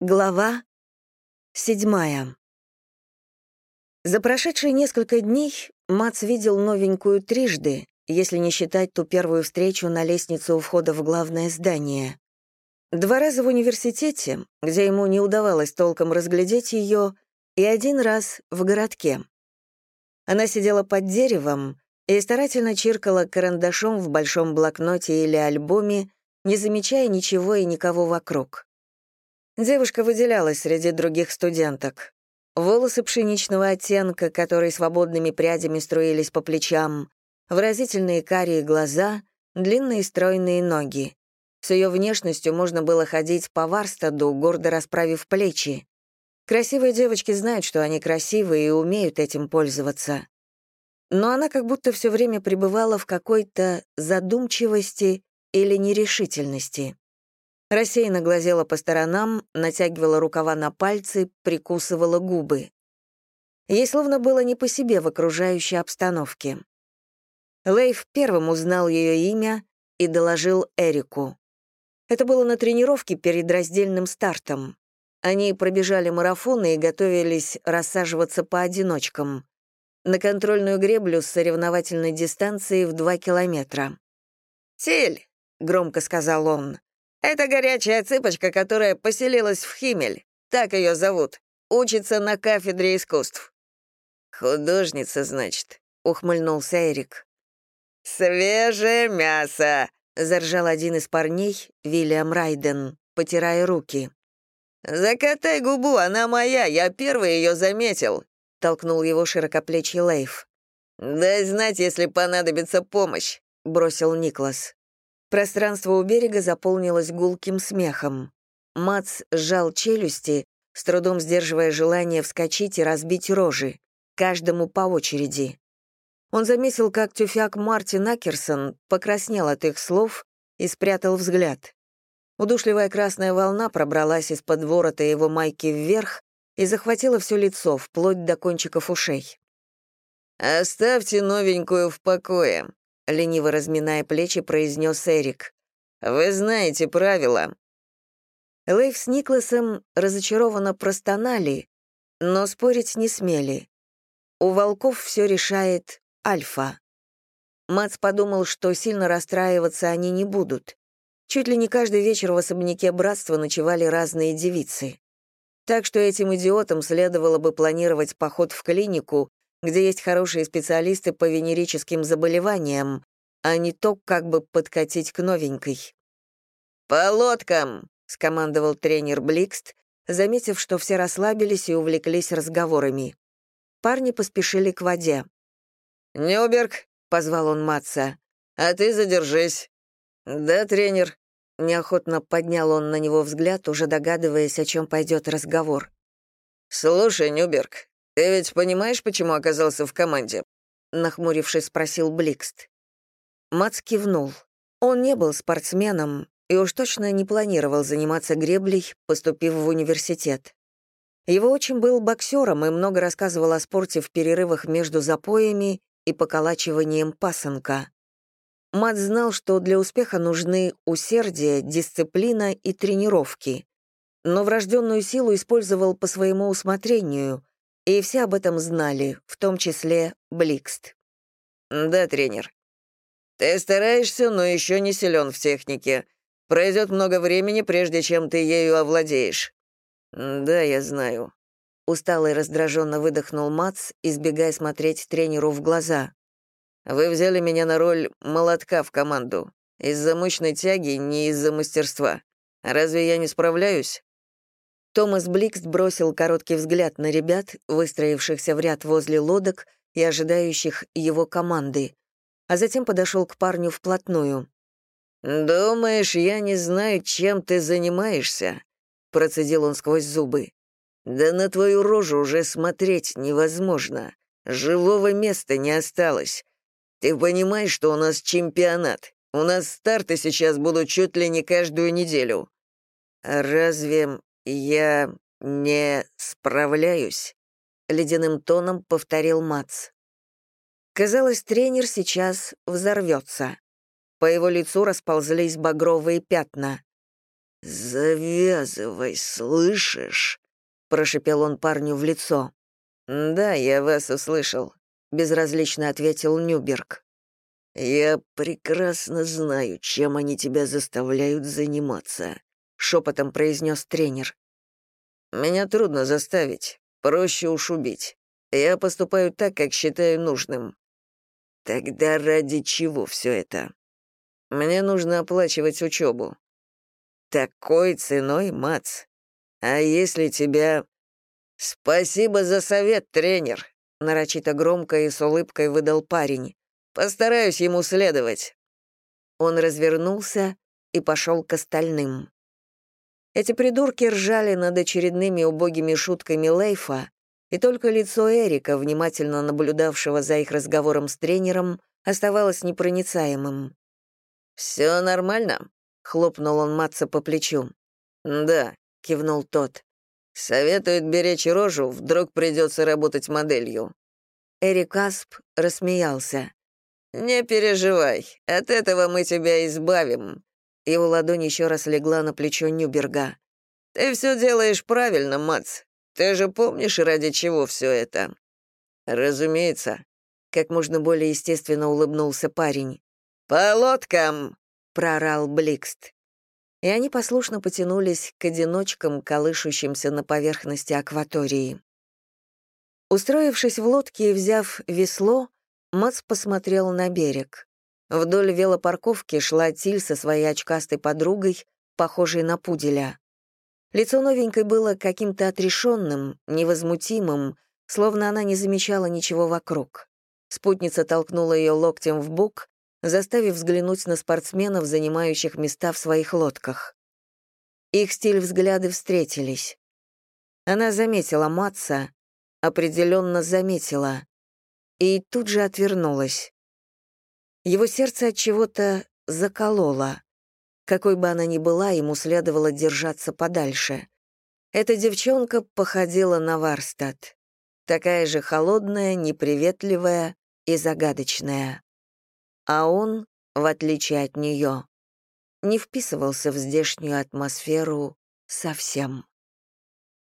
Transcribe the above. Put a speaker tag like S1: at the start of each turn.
S1: Глава седьмая. За прошедшие несколько дней Мац видел новенькую трижды, если не считать ту первую встречу на лестнице у входа в главное здание. Два раза в университете, где ему не удавалось толком разглядеть ее, и один раз в городке. Она сидела под деревом и старательно чиркала карандашом в большом блокноте или альбоме, не замечая ничего и никого вокруг. Девушка выделялась среди других студенток. Волосы пшеничного оттенка, которые свободными прядями струились по плечам, выразительные карие глаза, длинные стройные ноги. С ее внешностью можно было ходить по Варстаду, гордо расправив плечи. Красивые девочки знают, что они красивые и умеют этим пользоваться. Но она как будто все время пребывала в какой-то задумчивости или нерешительности. Рассеянно глазела по сторонам, натягивала рукава на пальцы, прикусывала губы. Ей словно было не по себе в окружающей обстановке. Лейв первым узнал ее имя и доложил Эрику. Это было на тренировке перед раздельным стартом. Они пробежали марафоны и готовились рассаживаться по одиночкам. На контрольную греблю с соревновательной дистанцией в два километра. «Тиль!» — громко сказал он. Это горячая цыпочка, которая поселилась в Химель. Так ее зовут. Учится на кафедре искусств». «Художница, значит», — ухмыльнулся Эрик. «Свежее мясо!» — заржал один из парней, Вильям Райден, потирая руки. «Закатай губу, она моя, я первый ее заметил», — толкнул его широкоплечий Лейф. «Дай знать, если понадобится помощь», — бросил Никлас. Пространство у берега заполнилось гулким смехом. Мац сжал челюсти, с трудом сдерживая желание вскочить и разбить рожи, каждому по очереди. Он заметил, как тюфяк Мартин Акерсон покраснел от их слов и спрятал взгляд. Удушливая красная волна пробралась из-под ворота его майки вверх и захватила все лицо, вплоть до кончиков ушей. «Оставьте новенькую в покое», — лениво разминая плечи, произнес Эрик. «Вы знаете правила». Лейв с Никласом разочарованно простонали, но спорить не смели. У волков все решает Альфа. Мац подумал, что сильно расстраиваться они не будут. Чуть ли не каждый вечер в особняке братства ночевали разные девицы. Так что этим идиотам следовало бы планировать поход в клинику где есть хорошие специалисты по венерическим заболеваниям, а не то, как бы подкатить к новенькой. «По лодкам!» — скомандовал тренер Бликст, заметив, что все расслабились и увлеклись разговорами. Парни поспешили к воде. «Нюберг!» — позвал он Матца. «А ты задержись». «Да, тренер». Неохотно поднял он на него взгляд, уже догадываясь, о чем пойдет разговор. «Слушай, Нюберг, «Ты ведь понимаешь, почему оказался в команде?» — нахмурившись, спросил Бликст. Мац кивнул. Он не был спортсменом и уж точно не планировал заниматься греблей, поступив в университет. Его отчим был боксером и много рассказывал о спорте в перерывах между запоями и поколачиванием пасынка. Мат знал, что для успеха нужны усердие, дисциплина и тренировки, но врожденную силу использовал по своему усмотрению, и все об этом знали, в том числе Бликст. «Да, тренер. Ты стараешься, но еще не силен в технике. Пройдет много времени, прежде чем ты ею овладеешь». «Да, я знаю». Устало и раздраженно выдохнул Мац, избегая смотреть тренеру в глаза. «Вы взяли меня на роль молотка в команду. Из-за мощной тяги, не из-за мастерства. Разве я не справляюсь?» Томас Бликст бросил короткий взгляд на ребят, выстроившихся в ряд возле лодок и ожидающих его команды, а затем подошел к парню вплотную. «Думаешь, я не знаю, чем ты занимаешься?» — процедил он сквозь зубы. «Да на твою рожу уже смотреть невозможно. Живого места не осталось. Ты понимаешь, что у нас чемпионат? У нас старты сейчас будут чуть ли не каждую неделю». «Разве «Я не справляюсь», — ледяным тоном повторил Мац. Казалось, тренер сейчас взорвется. По его лицу расползлись багровые пятна.
S2: «Завязывай, слышишь?» — прошипел он парню в лицо. «Да, я вас услышал», — безразлично ответил Нюберг. «Я прекрасно знаю, чем они тебя заставляют заниматься», — шепотом произнес тренер. «Меня трудно заставить, проще уж убить. Я поступаю так, как считаю нужным». «Тогда ради чего все это?» «Мне нужно оплачивать учебу». «Такой ценой, Мац. А если тебя...» «Спасибо за совет, тренер», — нарочито громко и с улыбкой выдал парень. Постараюсь ему следовать». Он развернулся и пошел к остальным. Эти придурки ржали над очередными убогими шутками Лейфа, и только лицо Эрика, внимательно наблюдавшего за их разговором с тренером, оставалось непроницаемым. «Все нормально?» — хлопнул он Матца по плечу. «Да», — кивнул тот. «Советует беречь рожу, вдруг придется работать моделью». Эрик Асп рассмеялся. «Не переживай, от этого мы тебя избавим». Его ладонь еще раз легла на плечо Нюберга. «Ты все делаешь правильно, Мац. Ты же помнишь, ради чего все это?» «Разумеется», — как можно более естественно улыбнулся парень. «По лодкам!» — прорал Бликст. И они послушно потянулись к одиночкам, колышущимся на поверхности акватории. Устроившись в лодке и взяв весло, Мац посмотрел на берег. Вдоль велопарковки шла Тиль со своей очкастой подругой, похожей на пуделя. Лицо новенькой было каким-то отрешенным, невозмутимым, словно она не замечала ничего вокруг. Спутница толкнула ее локтем в бок, заставив взглянуть на спортсменов, занимающих места в своих лодках. Их стиль взгляды встретились. Она заметила Матса, определенно заметила и тут же отвернулась. Его сердце от чего-то закололо. Какой бы она ни была, ему следовало держаться подальше. Эта девчонка походила на Варстад. Такая же холодная, неприветливая и загадочная. А он, в отличие от нее, не вписывался в здешнюю атмосферу совсем.